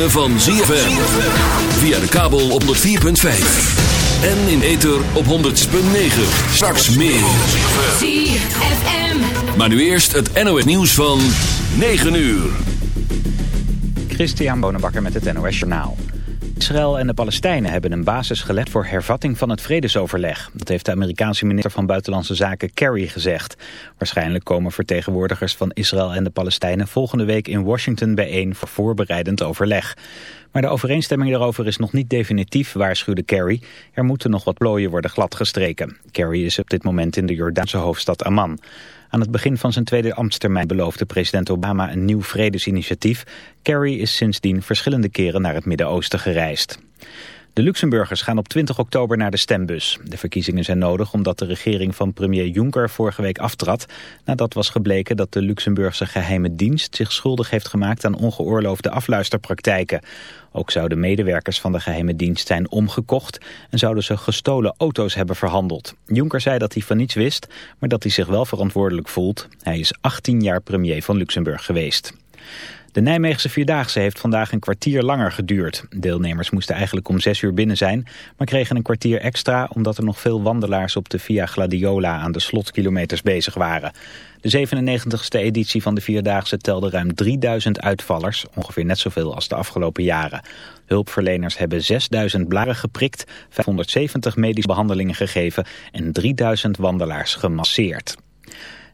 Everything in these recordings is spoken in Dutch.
ritme van ZFM. Via de kabel op 104.5. En in ether op 100.9. Straks meer. ZFM. Maar nu eerst het NOS nieuws van 9 uur. Christian Bonenbakker met het NOS Journaal. Israël en de Palestijnen hebben een basis gelegd voor hervatting van het vredesoverleg. Dat heeft de Amerikaanse minister van Buitenlandse Zaken Kerry gezegd. Waarschijnlijk komen vertegenwoordigers van Israël en de Palestijnen volgende week in Washington bijeen voor voorbereidend overleg. Maar de overeenstemming daarover is nog niet definitief, waarschuwde Kerry. Er moeten nog wat plooien worden gladgestreken. Kerry is op dit moment in de Jordaanse hoofdstad Amman. Aan het begin van zijn tweede ambtstermijn beloofde president Obama een nieuw vredesinitiatief. Kerry is sindsdien verschillende keren naar het Midden-Oosten gereisd. De Luxemburgers gaan op 20 oktober naar de stembus. De verkiezingen zijn nodig omdat de regering van premier Juncker vorige week aftrad... nadat was gebleken dat de Luxemburgse geheime dienst zich schuldig heeft gemaakt aan ongeoorloofde afluisterpraktijken. Ook zouden medewerkers van de geheime dienst zijn omgekocht en zouden ze gestolen auto's hebben verhandeld. Juncker zei dat hij van niets wist, maar dat hij zich wel verantwoordelijk voelt. Hij is 18 jaar premier van Luxemburg geweest. De Nijmeegse Vierdaagse heeft vandaag een kwartier langer geduurd. Deelnemers moesten eigenlijk om zes uur binnen zijn, maar kregen een kwartier extra omdat er nog veel wandelaars op de Via Gladiola aan de slotkilometers bezig waren. De 97ste editie van de Vierdaagse telde ruim 3000 uitvallers, ongeveer net zoveel als de afgelopen jaren. Hulpverleners hebben 6000 blaren geprikt, 570 medische behandelingen gegeven en 3000 wandelaars gemasseerd.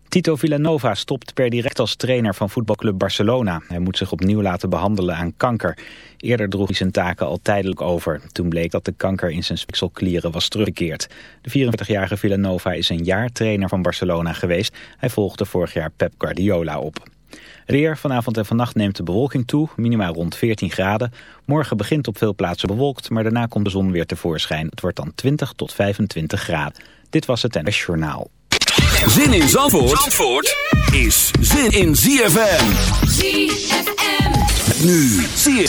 Tito Villanova stopt per direct als trainer van voetbalclub Barcelona. Hij moet zich opnieuw laten behandelen aan kanker. Eerder droeg hij zijn taken al tijdelijk over. Toen bleek dat de kanker in zijn spikselklieren was teruggekeerd. De 44-jarige Villanova is een jaar trainer van Barcelona geweest. Hij volgde vorig jaar Pep Guardiola op. Weer vanavond en vannacht neemt de bewolking toe, minimaal rond 14 graden. Morgen begint op veel plaatsen bewolkt, maar daarna komt de zon weer tevoorschijn. Het wordt dan 20 tot 25 graden. Dit was het NS Journaal. Zin in Zandvoort, Zandvoort is zin in ZFM. ZFM. Nu zie je.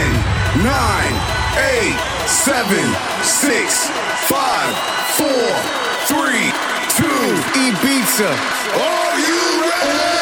10, 9, 8, 7, 6, 5, 4, 3, 2, Ibiza. Are you ready?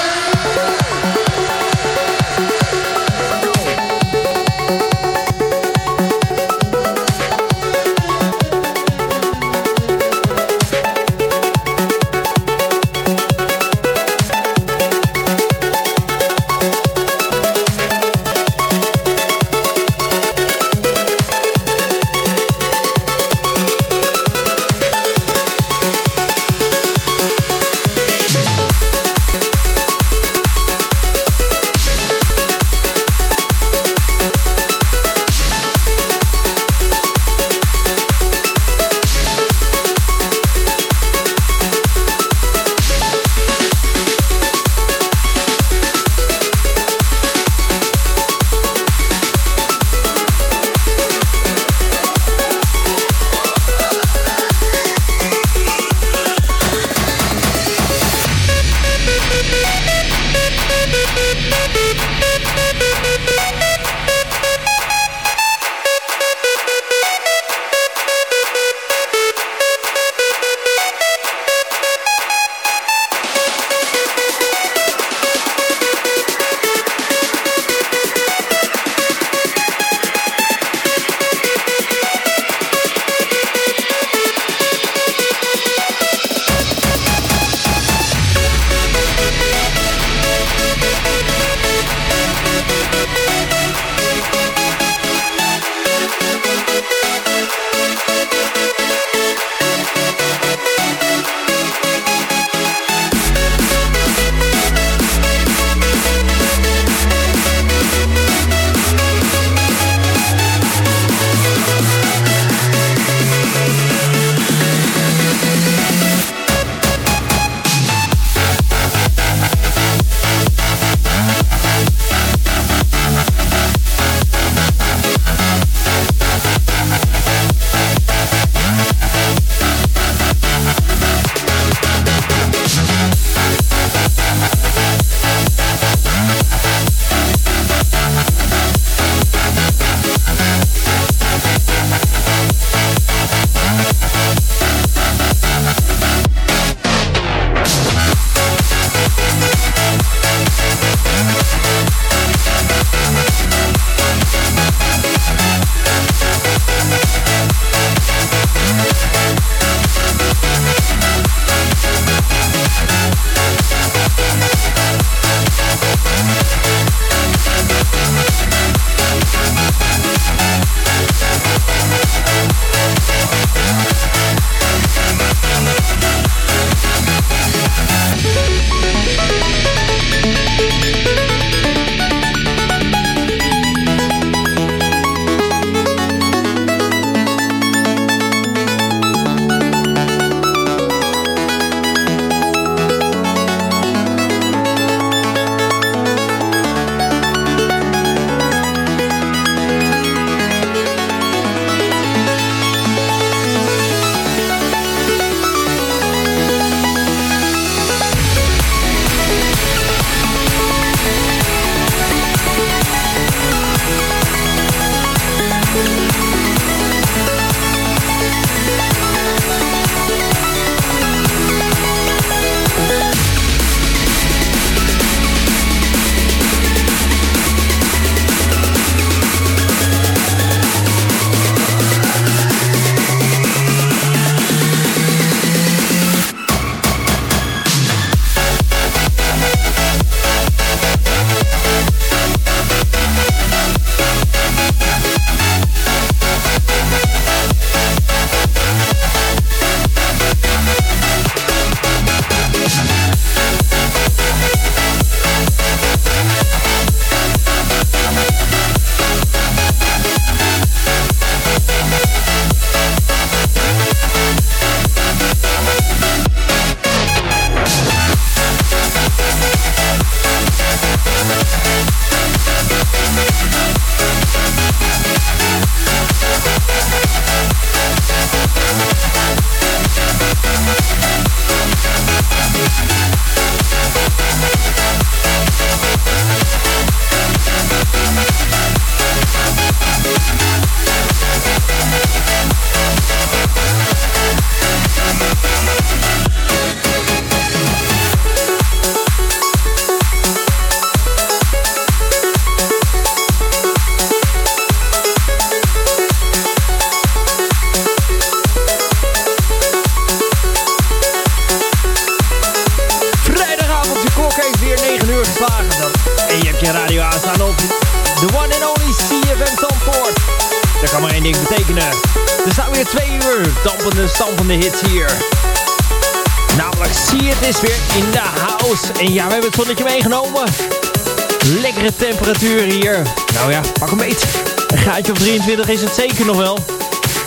Temperatuur hier. Nou ja, pak een beet. Een gaatje of 23 is het zeker nog wel.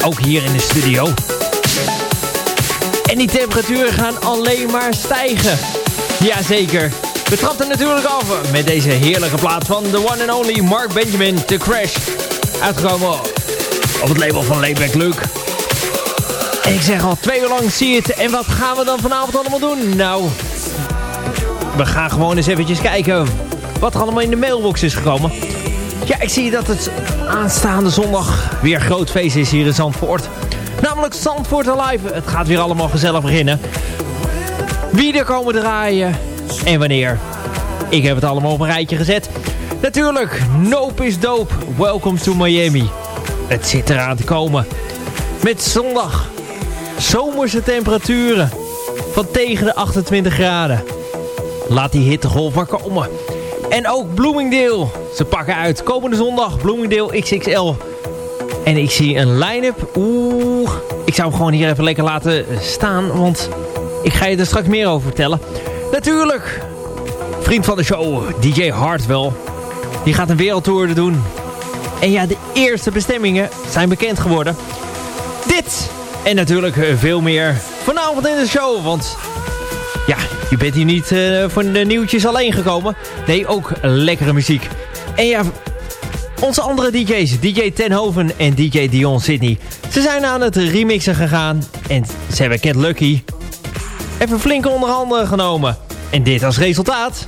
Ook hier in de studio. En die temperaturen gaan alleen maar stijgen. Jazeker. We trapten natuurlijk af met deze heerlijke plaat van the one and only Mark Benjamin, The Crash. Uitgekomen op het label van Layback Luke. En ik zeg al, twee uur lang zie je het. En wat gaan we dan vanavond allemaal doen? Nou, we gaan gewoon eens eventjes kijken wat er allemaal in de mailbox is gekomen. Ja, ik zie dat het aanstaande zondag weer groot feest is hier in Zandvoort. Namelijk Zandvoort Alive. Het gaat weer allemaal gezellig beginnen. Wie er komen draaien en wanneer. Ik heb het allemaal op een rijtje gezet. Natuurlijk, Nope is dope. Welcome to Miami. Het zit eraan te komen. Met zondag zomerse temperaturen van tegen de 28 graden. Laat die hittegolf maar komen. En ook Bloomingdale. Ze pakken uit komende zondag Bloomingdale XXL. En ik zie een line-up. Oeh, ik zou hem gewoon hier even lekker laten staan. Want ik ga je er straks meer over vertellen. Natuurlijk, vriend van de show, DJ Hartwell. Die gaat een wereldtour doen. En ja, de eerste bestemmingen zijn bekend geworden. Dit en natuurlijk veel meer vanavond in de show. Want ja, je bent hier niet uh, voor de nieuwtjes alleen gekomen. Nee, ook lekkere muziek. En ja, onze andere DJ's, DJ Tenhoven en DJ Dion Sydney. Ze zijn aan het remixen gegaan. En ze hebben Cat Lucky even flink onder handen genomen. En dit als resultaat...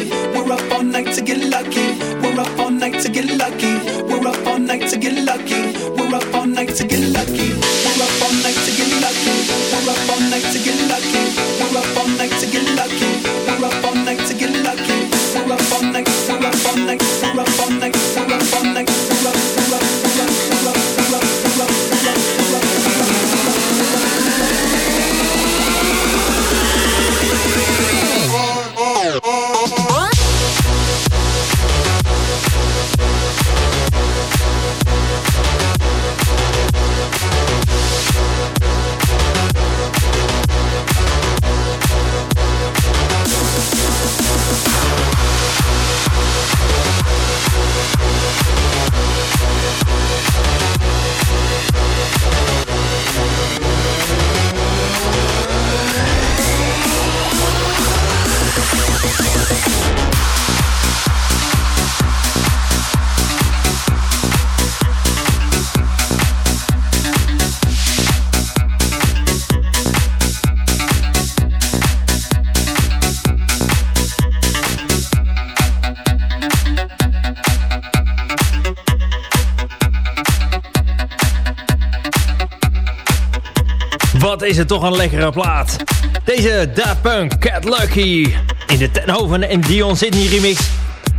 Het toch een lekkere plaat. Deze Da Punk, Cat Lucky, in de Tenhoven en Dion Sydney remix.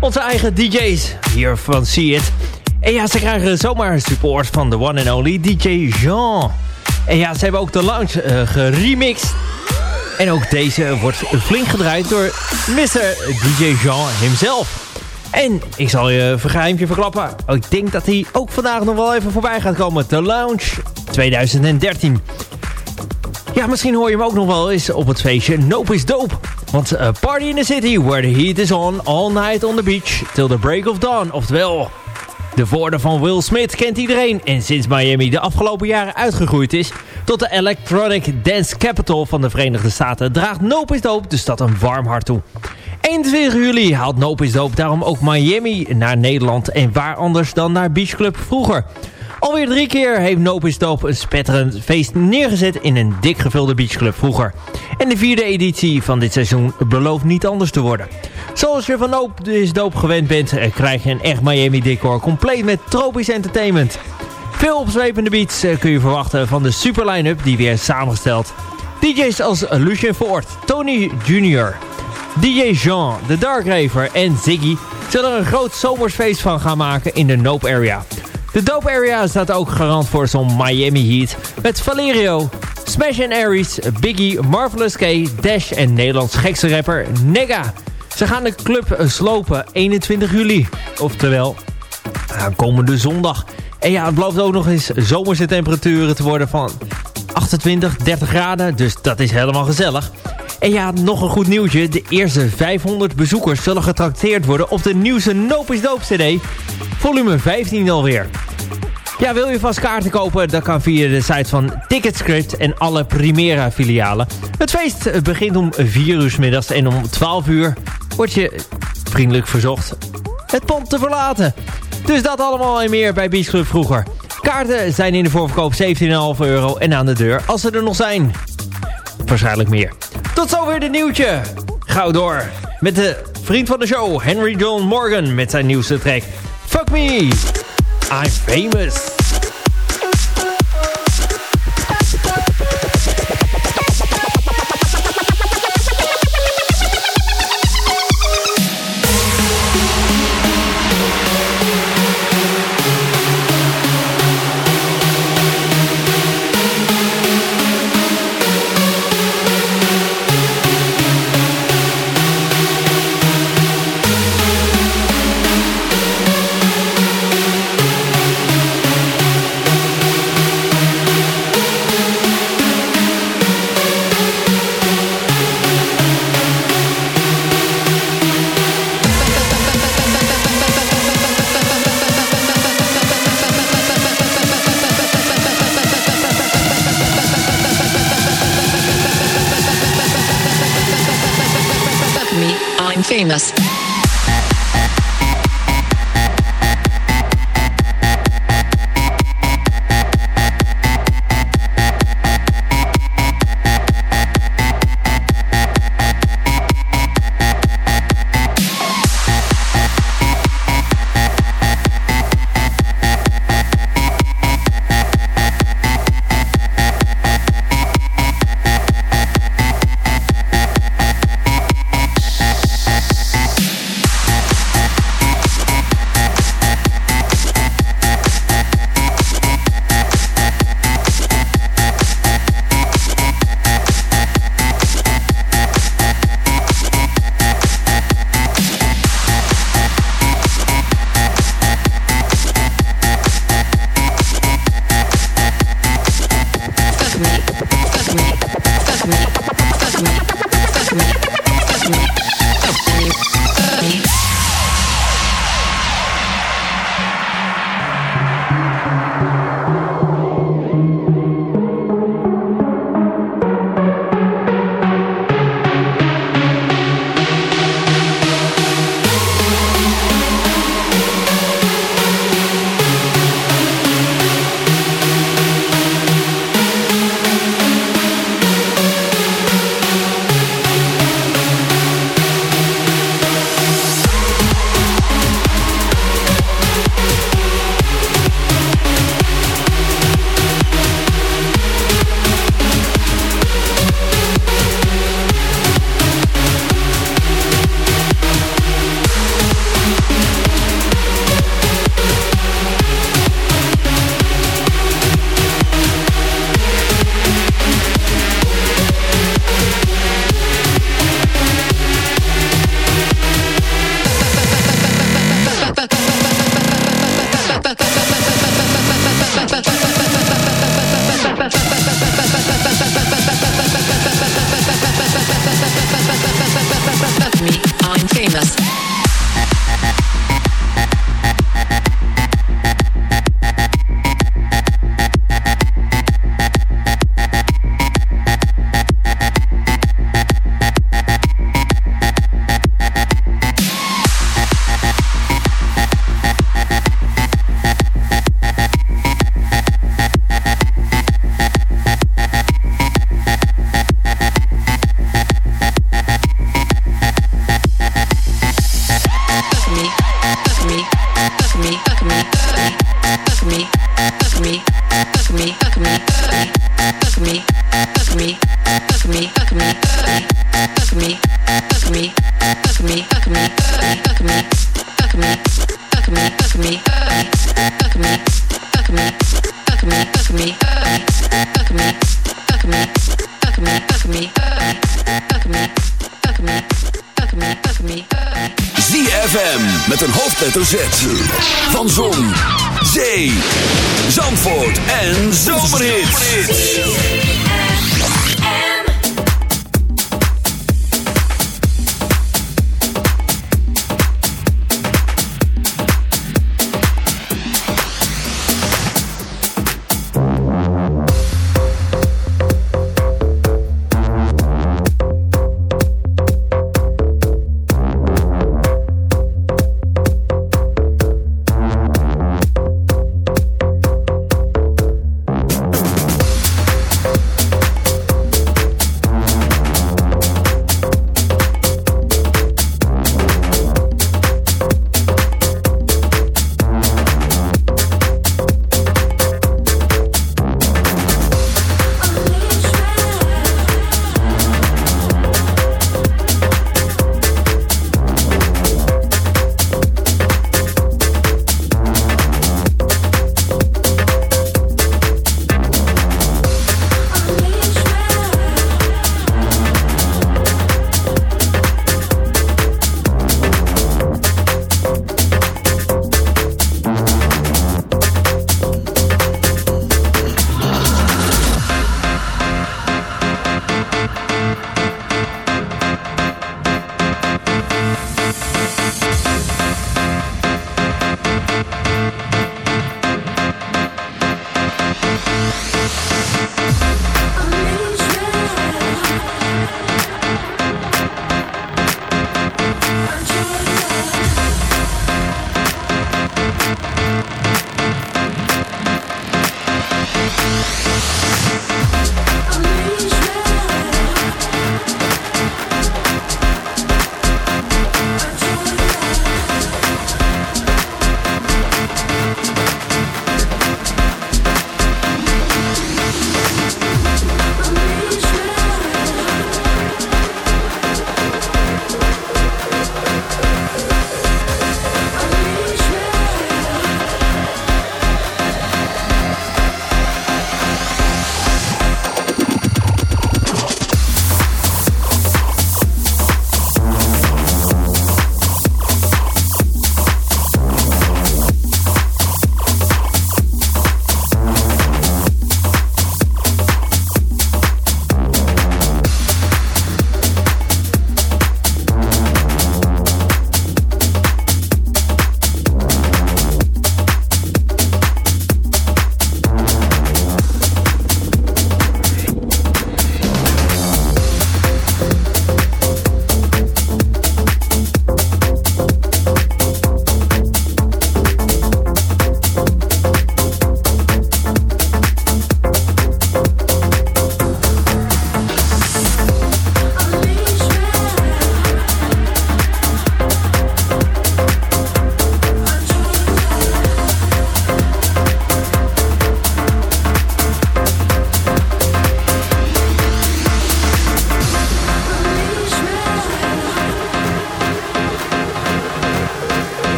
Onze eigen DJ's, hier van See It. En ja, ze krijgen zomaar support van de one and only DJ Jean. En ja, ze hebben ook de lounge uh, geremixed. En ook deze wordt flink gedraaid door Mr. DJ Jean himself. En ik zal je een geheimje verklappen. Ik denk dat hij ook vandaag nog wel even voorbij gaat komen. The Lounge 2013. Ja, misschien hoor je hem ook nog wel eens op het feestje Nope is Dope. Want uh, Party in the City, where the heat is on, all night on the beach, till the break of dawn. Oftewel, de woorden van Will Smith kent iedereen. En sinds Miami de afgelopen jaren uitgegroeid is tot de Electronic Dance Capital van de Verenigde Staten... draagt Nope is Dope de stad een warm hart toe. 21 juli haalt Nope is Dope daarom ook Miami naar Nederland. En waar anders dan naar Beach Club vroeger. Alweer drie keer heeft Nope is Dope een spetterend feest neergezet in een dik gevulde beachclub vroeger. En de vierde editie van dit seizoen belooft niet anders te worden. Zoals je van Nope is Dope gewend bent, eh, krijg je een echt Miami decor compleet met tropisch entertainment. Veel opzwepende beats eh, kun je verwachten van de super line-up die weer samengesteld. DJ's als Lucien Ford, Tony Jr., DJ Jean, The Dark Raver en Ziggy zullen er een groot zomersfeest van gaan maken in de Nope Area. De Dope Area staat ook garant voor zo'n Miami Heat met Valerio, Smash and Aries, Biggie, Marvelous K, Dash en Nederlands gekste rapper Nega. Ze gaan de club slopen 21 juli, oftewel komende zondag. En ja, het belooft ook nog eens zomerse temperaturen te worden van 28, 30 graden, dus dat is helemaal gezellig. En ja, nog een goed nieuwtje. De eerste 500 bezoekers zullen getrakteerd worden op de nieuwste Nope is Dope CD. Volume 15 alweer. Ja, wil je vast kaarten kopen? Dat kan via de site van Ticketscript en alle Primera filialen. Het feest begint om 4 uur middags en om 12 uur word je vriendelijk verzocht het pand te verlaten. Dus dat allemaal en meer bij Beach Club vroeger. Kaarten zijn in de voorverkoop 17,5 euro en aan de deur als ze er nog zijn. Waarschijnlijk meer. Tot zover dit nieuwtje. Gauw door met de vriend van de show, Henry John Morgan, met zijn nieuwste track. Fuck me, I'm famous.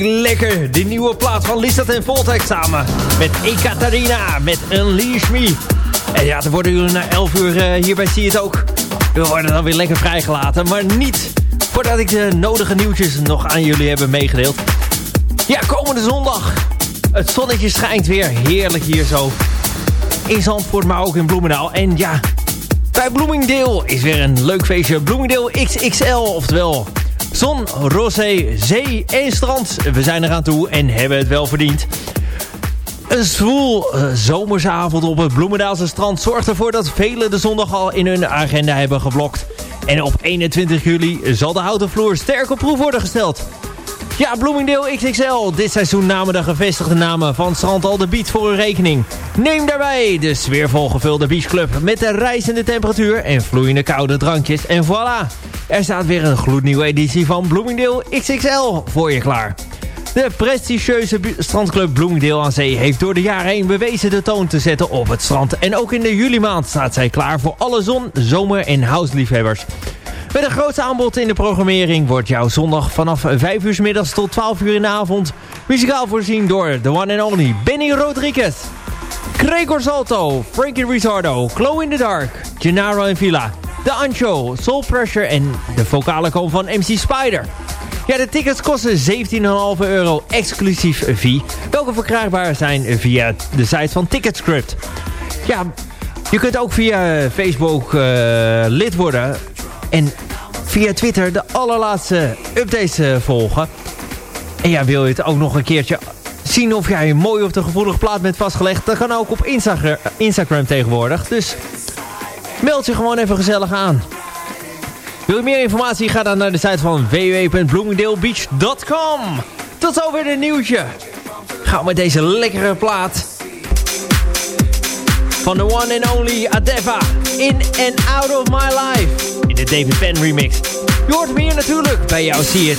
Lekker. De nieuwe plaat van Lisa en Voltek samen. Met Ekaterina, met Unleash Me. En ja, dan worden jullie na 11 uur uh, hierbij zie je het ook. We worden dan weer lekker vrijgelaten. Maar niet voordat ik de nodige nieuwtjes nog aan jullie heb meegedeeld. Ja, komende zondag. Het zonnetje schijnt weer. Heerlijk hier zo. In Zandvoort, maar ook in Bloemendaal. En ja, bij Bloomingdale is weer een leuk feestje. Bloomingdale XXL, oftewel zon, rosé, zee en strand. We zijn eraan toe en hebben het wel verdiend. Een zwoel uh, zomersavond op het Bloemendaalse strand zorgt ervoor dat velen de zondag al in hun agenda hebben geblokt. En op 21 juli zal de houten vloer sterk op proef worden gesteld. Ja, Bloomingdale XXL. Dit seizoen namen de gevestigde namen van Strand al de Beat voor hun rekening. Neem daarbij de sfeervol gevulde beachclub met de reizende temperatuur en vloeiende koude drankjes. En voilà, er staat weer een gloednieuwe editie van Bloomingdale XXL voor je klaar. De prestigieuze strandclub Bloomingdale aan Zee heeft door de jaren heen bewezen de toon te zetten op het strand. En ook in de juli maand staat zij klaar voor alle zon, zomer en houseliefhebbers. Met een groot aanbod in de programmering wordt jouw zondag vanaf 5 uur middags tot 12 uur in de avond muzikaal voorzien door the one and only Benny Rodriguez. Gregor Salto, Frankie Rizzardo, Glow in the Dark, Gennaro en Villa, The Ancho, Soul Pressure en de vocale kom van MC Spider. Ja, de tickets kosten 17,5 euro exclusief fee, welke verkrijgbaar zijn via de site van Ticketscript. Ja, je kunt ook via Facebook uh, lid worden en via Twitter de allerlaatste updates uh, volgen. En ja, wil je het ook nog een keertje zien of jij een mooi of te gevoelig plaat bent vastgelegd? Dat kan ook op Instagram, Instagram tegenwoordig. Dus meld je gewoon even gezellig aan. Wil je meer informatie? Ga dan naar de site van www.bloomingdalebeach.com. Tot zover de nieuwtje. Gaan met deze lekkere plaat. Van de one and only Adeva. In and out of my life. De David Penn remix. Je hoort hem hier natuurlijk bij jou, zie het.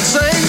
say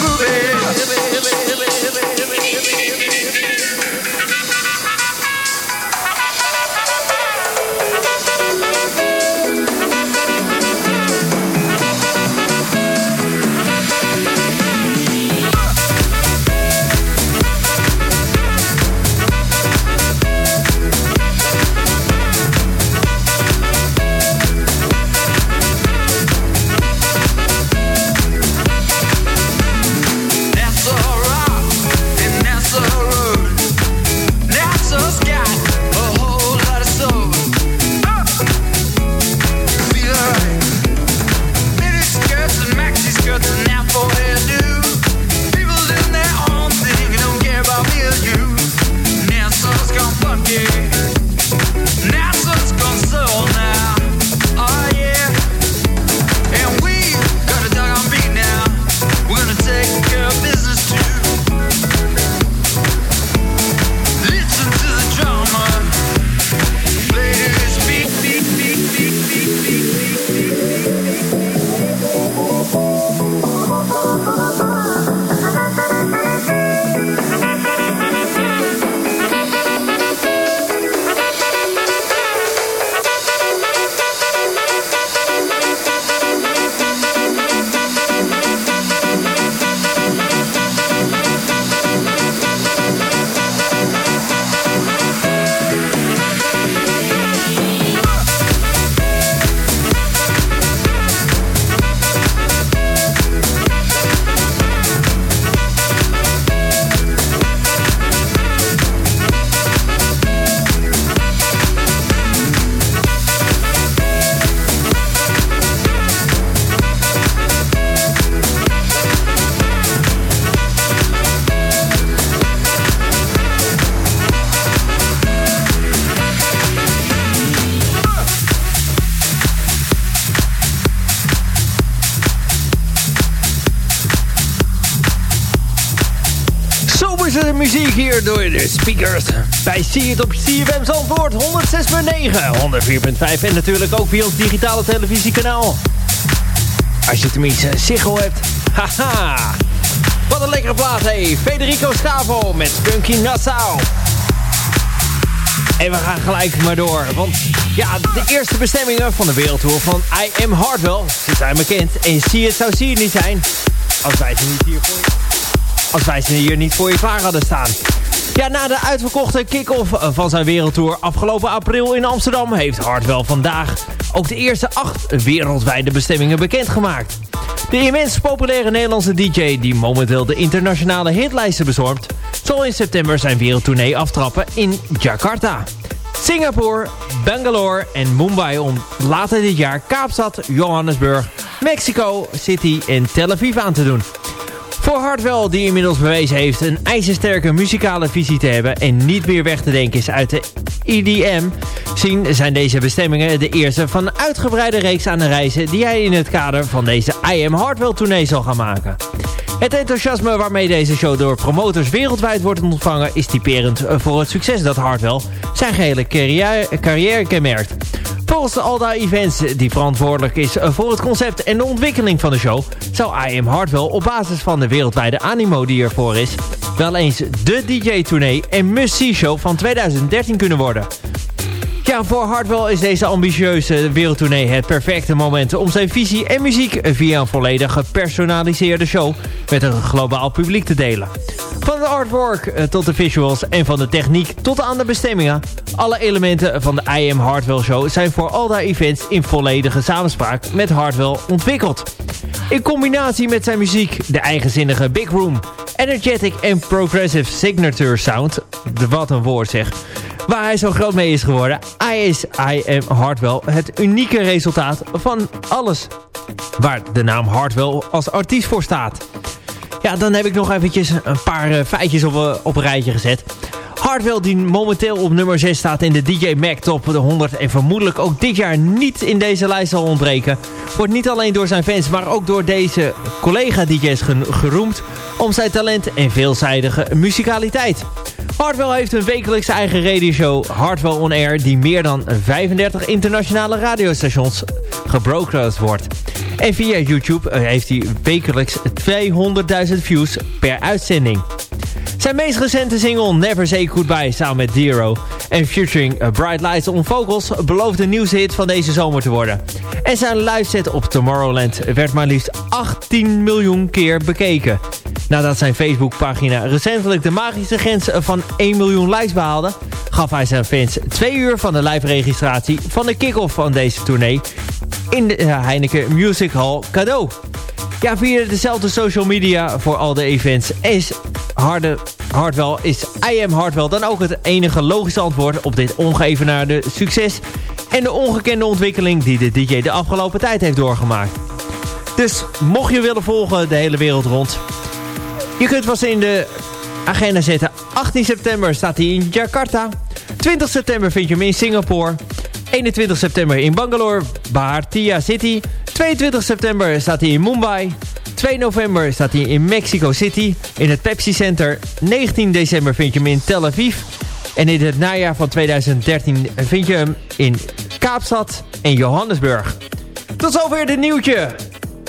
door de speakers. Bij See het op CFM Zandvoort 106.9, 104.5 en natuurlijk ook via ons digitale televisiekanaal. Als je tenminste Ziggo hebt. Haha. Wat een lekkere plaat, hé. Federico Scavo met Funky Nassau. En we gaan gelijk maar door. Want ja, de eerste bestemmingen van de wereldtour van I Am Hardwell. Ze zijn bekend. En zie het zou zie het niet zijn. Als wij ze niet hier voor je. als wij ze hier niet voor je klaar hadden staan. Ja, na de uitverkochte kick-off van zijn wereldtour afgelopen april in Amsterdam... heeft Hardwell vandaag ook de eerste acht wereldwijde bestemmingen bekendgemaakt. De immens populaire Nederlandse DJ die momenteel de internationale hitlijsten bezorgt... zal in september zijn wereldtournee aftrappen in Jakarta. Singapore, Bangalore en Mumbai om later dit jaar Kaapstad, Johannesburg, Mexico City en Tel Aviv aan te doen. Voor Hartwell, die inmiddels bewezen heeft een ijzersterke muzikale visie te hebben en niet meer weg te denken is uit de EDM, zien zijn deze bestemmingen de eerste van een uitgebreide reeks aan de reizen die hij in het kader van deze I Am Hartwell tournee zal gaan maken. Het enthousiasme waarmee deze show door promotors wereldwijd wordt ontvangen is typerend voor het succes dat Hartwell zijn gehele carrière, carrière kenmerkt. Volgens de Alda Events, die verantwoordelijk is voor het concept en de ontwikkeling van de show, zou I Am Hardwell op basis van de wereldwijde animo die ervoor is, wel eens de DJ-tournee en must-see show van 2013 kunnen worden. Ja, voor Hardwell is deze ambitieuze wereldtournee het perfecte moment om zijn visie en muziek via een volledig gepersonaliseerde show met een globaal publiek te delen. Van de artwork eh, tot de visuals en van de techniek tot aan de bestemmingen. Alle elementen van de I Am Hardwell show zijn voor Alda Events in volledige samenspraak met Hardwell ontwikkeld. In combinatie met zijn muziek, de eigenzinnige Big Room, energetic en progressive signature sound, wat een woord zeg, waar hij zo groot mee is geworden, I is I Am Hardwell het unieke resultaat van alles waar de naam Hardwell als artiest voor staat. Ja, dan heb ik nog eventjes een paar uh, feitjes op, uh, op een rijtje gezet. Hardwell die momenteel op nummer 6 staat in de DJ Mac Top de 100 en vermoedelijk ook dit jaar niet in deze lijst zal ontbreken. Wordt niet alleen door zijn fans, maar ook door deze collega-DJ's geroemd om zijn talent en veelzijdige muzikaliteit. Hardwell heeft een wekelijkse eigen radioshow Hardwell On Air die meer dan 35 internationale radiostations gebrokerd wordt. En via YouTube heeft hij wekelijks 200.000 views per uitzending. Zijn meest recente single Never Say Goodbye samen met Dero en featuring Bright Lights on Vocals belooft de nieuwste hit van deze zomer te worden. En zijn live set op Tomorrowland werd maar liefst 18 miljoen keer bekeken. Nadat zijn Facebookpagina recentelijk de magische grens van 1 miljoen likes behaalde, gaf hij zijn fans twee uur van de live registratie van de kick-off van deze tournee in de Heineken Music Hall cadeau. Ja, via dezelfde social media voor al de events is Harde, Hardwell is I Am Hardwell dan ook het enige logische antwoord op dit ongeëvenaarde succes en de ongekende ontwikkeling die de DJ de afgelopen tijd heeft doorgemaakt. Dus mocht je willen volgen de hele wereld rond, je kunt vast in de agenda zetten. 18 september staat hij in Jakarta. 20 september vind je hem in Singapore. 21 september in Bangalore, Bhartiya City. 22 september staat hij in Mumbai. 2 november staat hij in Mexico City, in het Pepsi Center. 19 december vind je hem in Tel Aviv. En in het najaar van 2013 vind je hem in Kaapstad en Johannesburg. Tot zover dit nieuwtje.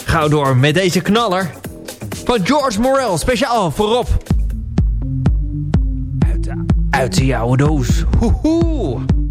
Gauw door met deze knaller van George Morel, speciaal voorop. Uit de, uit de jouwe doos. Hoehoe.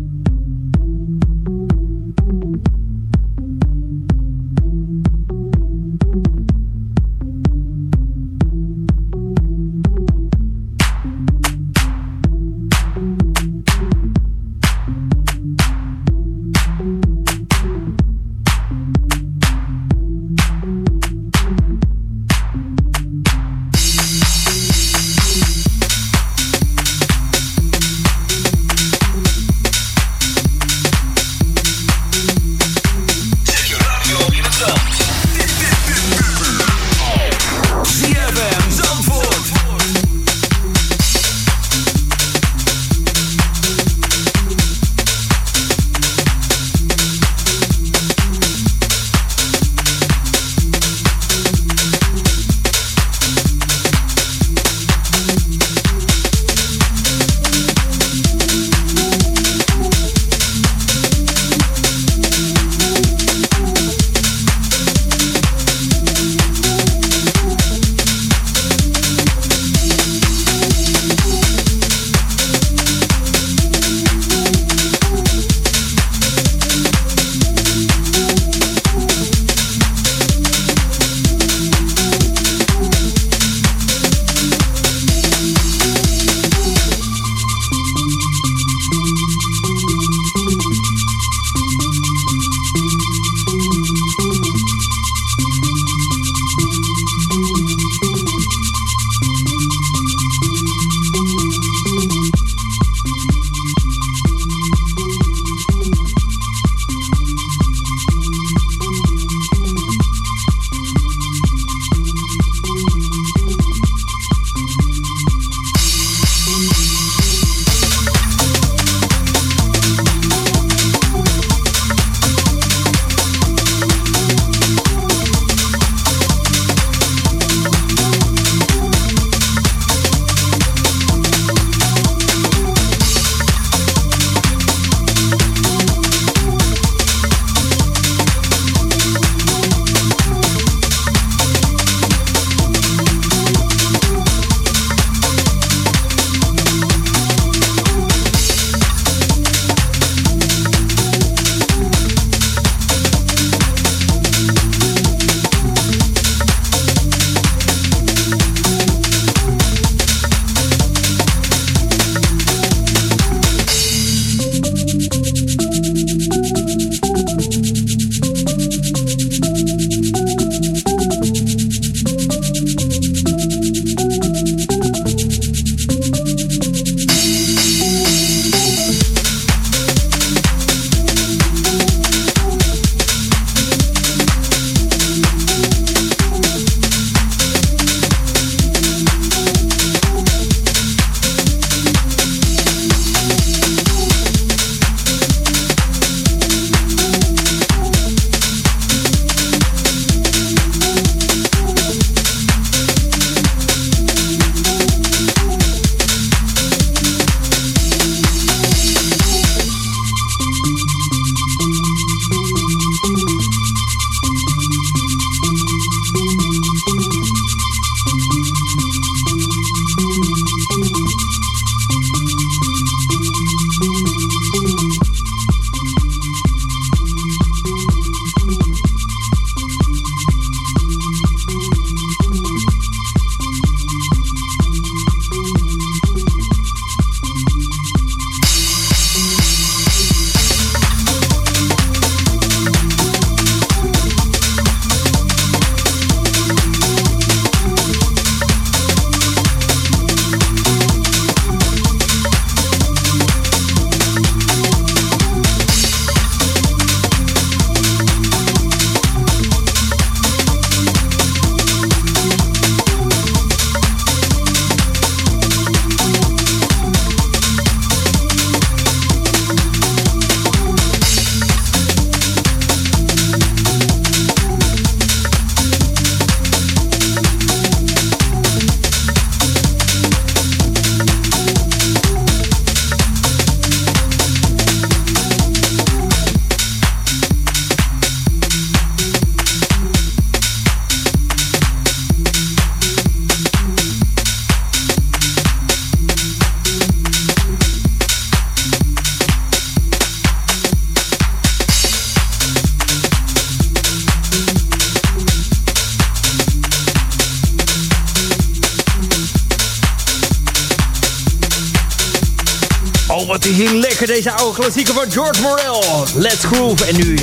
Deze oude klassieker van George Morel. Let's Groove. En nu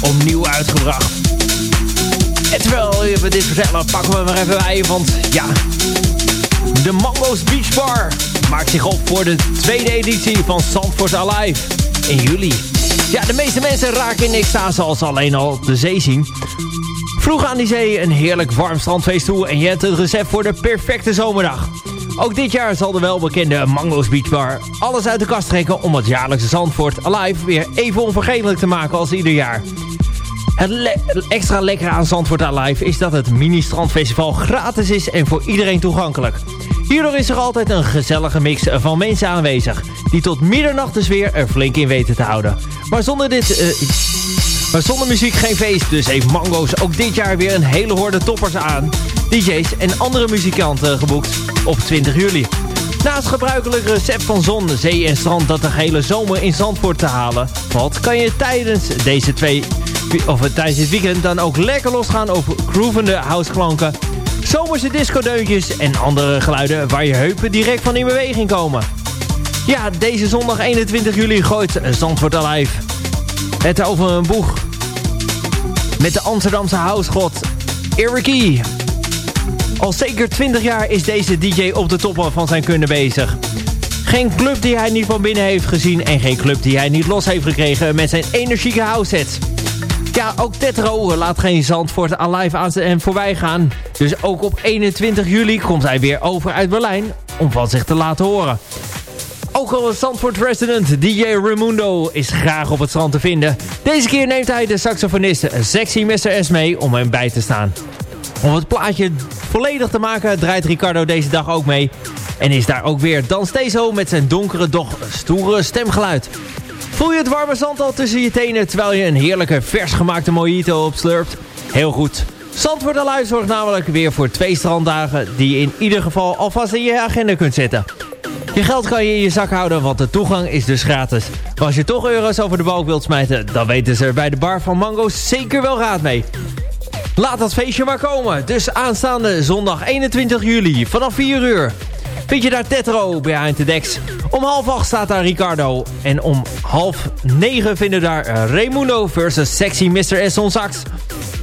opnieuw uitgebracht. En terwijl we dit vertellen, pakken we maar even bij. Want ja, de Mango's Beach Bar maakt zich op voor de tweede editie van Zandvoort Alive in juli. Ja, de meeste mensen raken in extase als ze alleen al de zee zien. Vroeg aan die zee een heerlijk warm strandfeest toe en je hebt het recept voor de perfecte zomerdag. Ook dit jaar zal de welbekende Mango's Beach Bar alles uit de kast trekken om het jaarlijkse Zandvoort Alive weer even onvergetelijk te maken als ieder jaar. Het extra lekkere aan Zandvoort Alive is dat het mini-strandfestival gratis is en voor iedereen toegankelijk. Hierdoor is er altijd een gezellige mix van mensen aanwezig, die tot middernacht de sfeer er flink in weten te houden. Maar zonder dit... Uh, maar zonder muziek geen feest, dus heeft Mango's ook dit jaar weer een hele horde toppers aan. DJ's en andere muzikanten geboekt op 20 juli. Na het gebruikelijke recept van zon, zee en strand dat de hele zomer in Zandvoort te halen valt, kan je tijdens deze twee, of tijdens dit weekend dan ook lekker losgaan over groovende houseklanken, zomerse discodeuntjes en andere geluiden waar je heupen direct van in beweging komen. Ja, deze zondag 21 juli gooit Zandvoort Alive het over een boeg met de Amsterdamse housegod E. Al zeker 20 jaar is deze DJ op de toppen van zijn kunnen bezig. Geen club die hij niet van binnen heeft gezien en geen club die hij niet los heeft gekregen met zijn energieke house sets. Ja, ook Tetro laat geen Zandvoort Alive aan hem voorbij gaan. Dus ook op 21 juli komt hij weer over uit Berlijn om van zich te laten horen. Ook al een Zandvoort resident, DJ Raimundo is graag op het strand te vinden. Deze keer neemt hij de saxofonist Sexy Mr. S mee om hem bij te staan. Om het plaatje volledig te maken draait Ricardo deze dag ook mee. En is daar ook weer Dan Stezo met zijn donkere, doch stoere stemgeluid. Voel je het warme zand al tussen je tenen terwijl je een heerlijke vers gemaakte mojito opslurpt? Heel goed. Zandvoort zorgt namelijk weer voor twee stranddagen die je in ieder geval alvast in je agenda kunt zetten. Je geld kan je in je zak houden, want de toegang is dus gratis. Maar als je toch euro's over de balk wilt smijten, dan weten ze er bij de bar van Mango zeker wel raad mee. Laat dat feestje maar komen. Dus aanstaande zondag 21 juli vanaf 4 uur. Vind je daar Tetro behind the decks. Om half acht staat daar Ricardo. En om half negen vinden daar Raimundo versus Sexy Mr. S sax.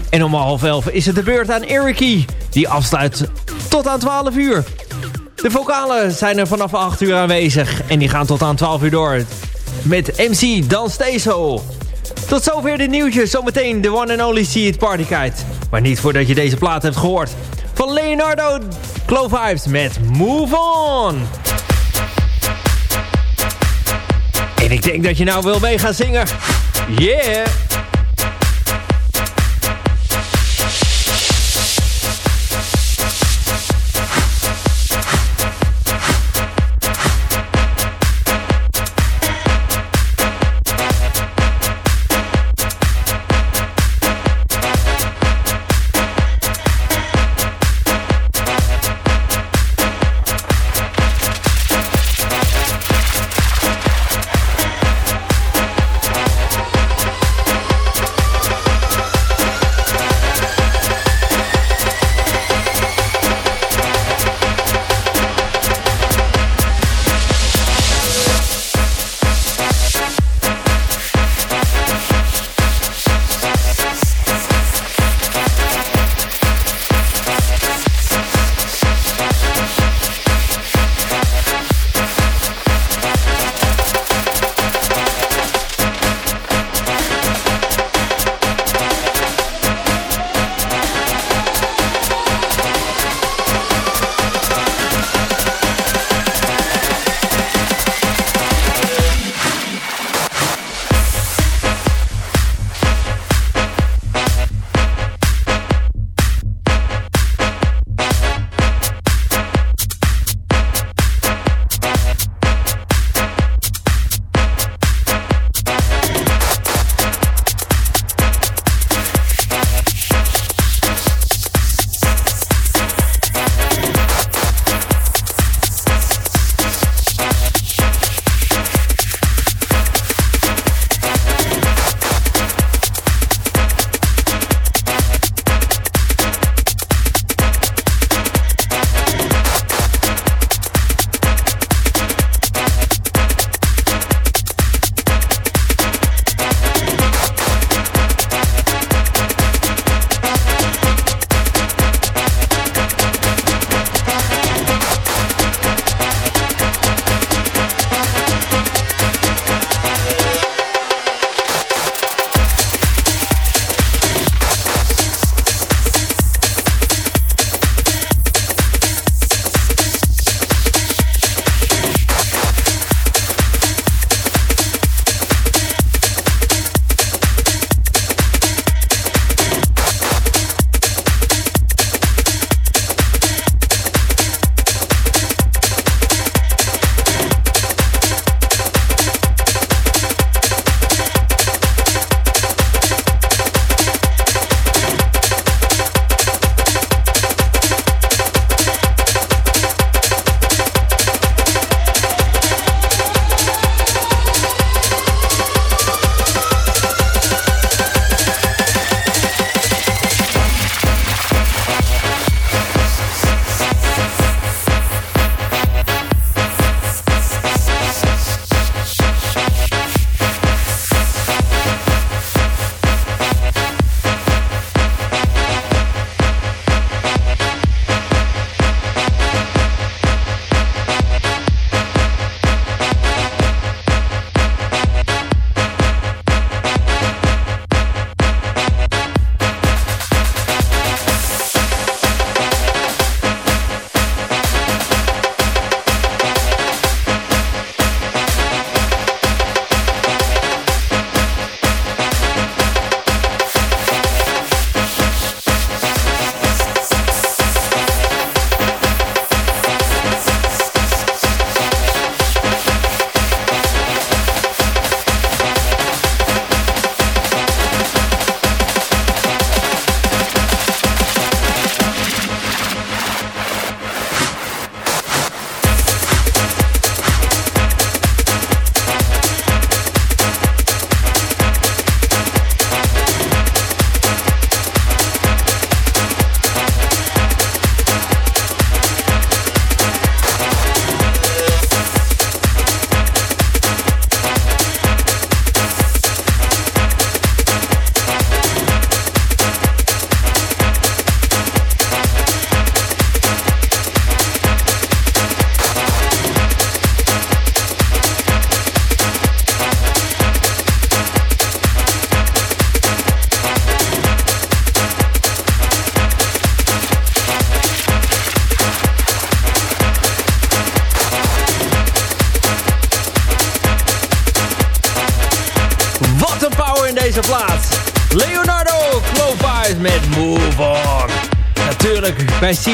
En om half elf is het de beurt aan Ericy. Die afsluit tot aan 12 uur. De vocalen zijn er vanaf 8 uur aanwezig. En die gaan tot aan 12 uur door. Met MC Dan. Tot zover dit nieuwtje. Zometeen de one and only See It Party Kite. Maar niet voordat je deze plaat hebt gehoord. Van Leonardo Vibes met Move On. En ik denk dat je nou wil mee gaan zingen. Yeah!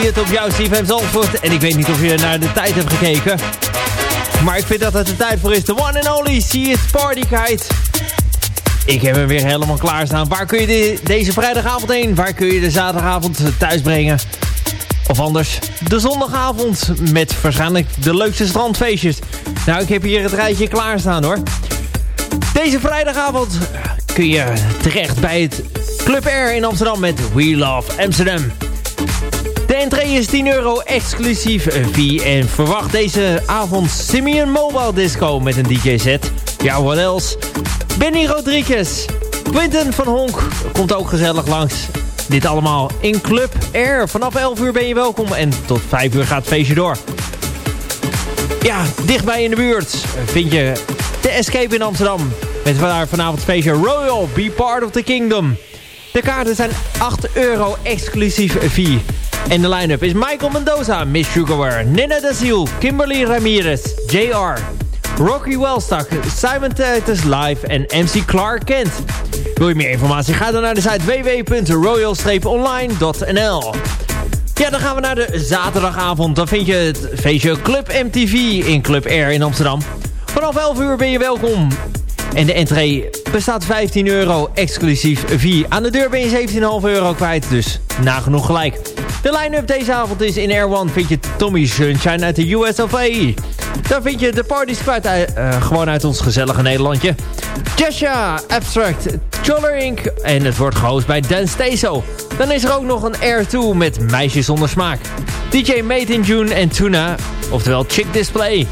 Het op jouw CFM Zandvoort. En ik weet niet of je naar de tijd hebt gekeken. Maar ik vind dat het de tijd voor is. The one and only See It Party Kite. Ik heb hem weer helemaal klaarstaan. Waar kun je de, deze vrijdagavond heen? Waar kun je de zaterdagavond thuis brengen? Of anders, de zondagavond met waarschijnlijk de leukste strandfeestjes. Nou, ik heb hier het rijtje klaarstaan hoor. Deze vrijdagavond kun je terecht bij het Club Air in Amsterdam met We Love Amsterdam. Entree is 10 euro exclusief fee en verwacht deze avond Simeon Mobile Disco met een DJ-set. Ja, what else? Benny Rodriguez, Quinten van Honk komt ook gezellig langs. Dit allemaal in Club Air. Vanaf 11 uur ben je welkom en tot 5 uur gaat het feestje door. Ja, dichtbij in de buurt vind je de Escape in Amsterdam. Met vandaar vanavond het feestje Royal, Be Part of the Kingdom. De kaarten zijn 8 euro exclusief fee. En de line-up is Michael Mendoza, Miss Sugarware, Nina Daziel, Kimberly Ramirez, JR, Rocky Wellstock, Simon Titus Live en MC Clark Kent. Wil je meer informatie? Ga dan naar de site www.royal-online.nl Ja, dan gaan we naar de zaterdagavond. Dan vind je het feestje Club MTV in Club Air in Amsterdam. Vanaf 11 uur ben je welkom. En de entree bestaat 15 euro exclusief fee. Aan de deur ben je 17,5 euro kwijt, dus nagenoeg gelijk. De line-up deze avond is in Air One vind je Tommy Sunshine uit de US of A. Dan vind je de Squad uit, uh, gewoon uit ons gezellige Nederlandje. Jesha, Abstract, Choller Inc. En het wordt gehost bij Dan Steso. Dan is er ook nog een Air 2 met Meisjes zonder smaak. DJ Made in June en Tuna, oftewel Chick Display.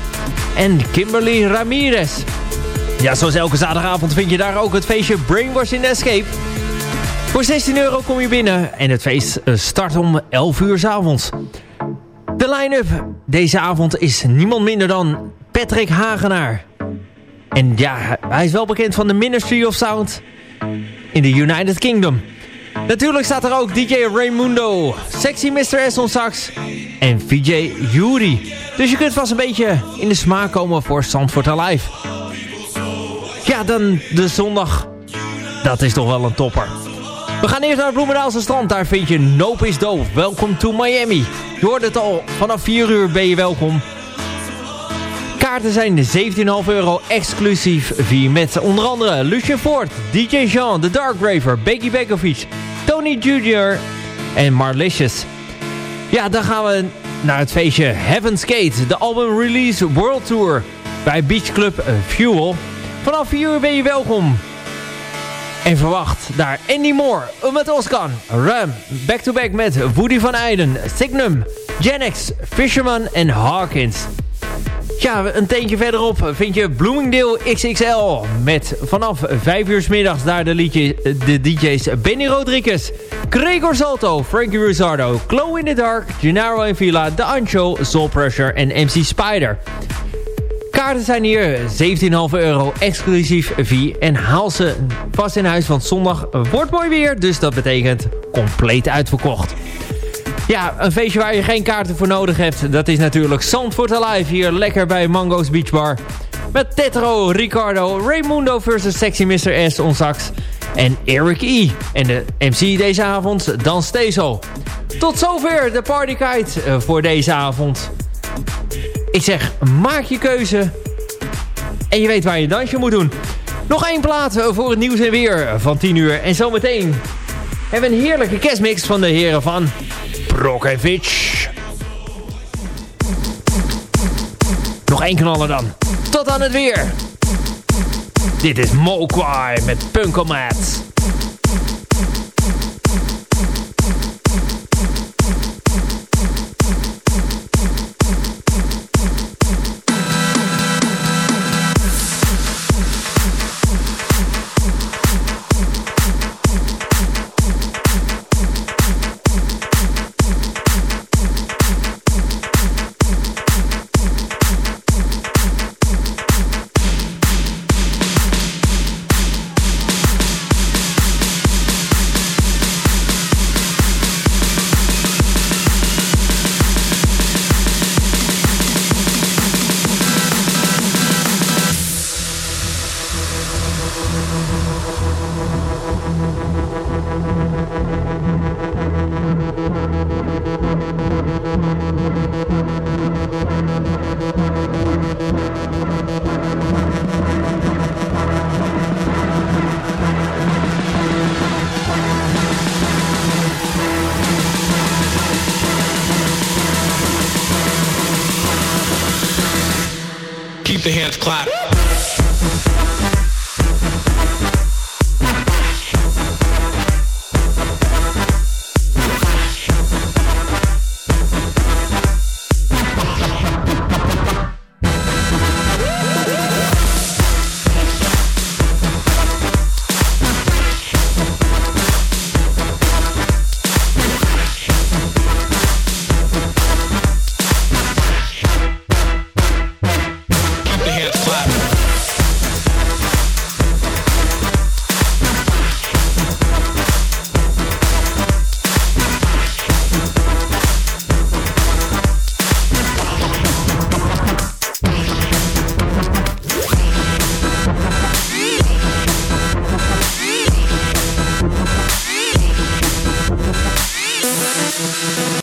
En Kimberly Ramirez. Ja, zoals elke zaterdagavond vind je daar ook het feestje Brainwash in Escape. Voor 16 euro kom je binnen en het feest eh, start om 11 uur s avonds. De line-up deze avond is niemand minder dan Patrick Hagenaar. En ja, hij is wel bekend van de Ministry of Sound in de United Kingdom. Natuurlijk staat er ook DJ Raimundo, Sexy Mr. S on sax en VJ Yuri. Dus je kunt vast een beetje in de smaak komen voor Zandvoort Alive. Ja, dan de zondag. Dat is toch wel een topper. We gaan eerst naar het Bloemendaalse strand. Daar vind je Nope is Doof. Welkom to Miami. Je hoort het al. Vanaf 4 uur ben je welkom. Kaarten zijn 17,5 euro exclusief via met onder andere Lucien Ford, DJ Jean, The Dark Raver, Becky Bekovic, Tony Jr. en Marlicious. Ja, dan gaan we naar het feestje Heaven's Gate, de album release World Tour bij Beach Club Fuel. Vanaf 4 uur ben je welkom. En verwacht daar Andy Moore, met Oscar, Ram, back-to-back met Woody van Eyden, Signum, Genex, Fisherman en Hawkins. Ja, een teentje verderop vind je Bloomingdale XXL. Met vanaf 5 uur s middags daar de, liedje, de DJ's Benny Rodriguez, Gregor Salto, Frankie Rosardo, Glow in the Dark, Gennaro en Villa, The Ancho, Soul Pressure en MC Spider. Kaarten zijn hier 17,5 euro exclusief fee en haal ze vast in huis, want zondag wordt mooi weer, dus dat betekent compleet uitverkocht. Ja, een feestje waar je geen kaarten voor nodig hebt. Dat is natuurlijk Zandvoort Alive hier lekker bij Mango's Beach Bar. Met Tetro, Ricardo, Raimundo versus Sexy Mr. S on. En Eric E. En de MC deze avond, Dan Stezo. Tot zover de partykite eh, voor deze avond. Ik zeg, maak je keuze. En je weet waar je dansje moet doen. Nog één plaat voor het nieuws en weer van 10 uur. En zometeen hebben we een heerlijke kerstmix van de heren van Brokovic. Nog één knaller dan. Tot aan het weer. Dit is Mokwai met Punkomat.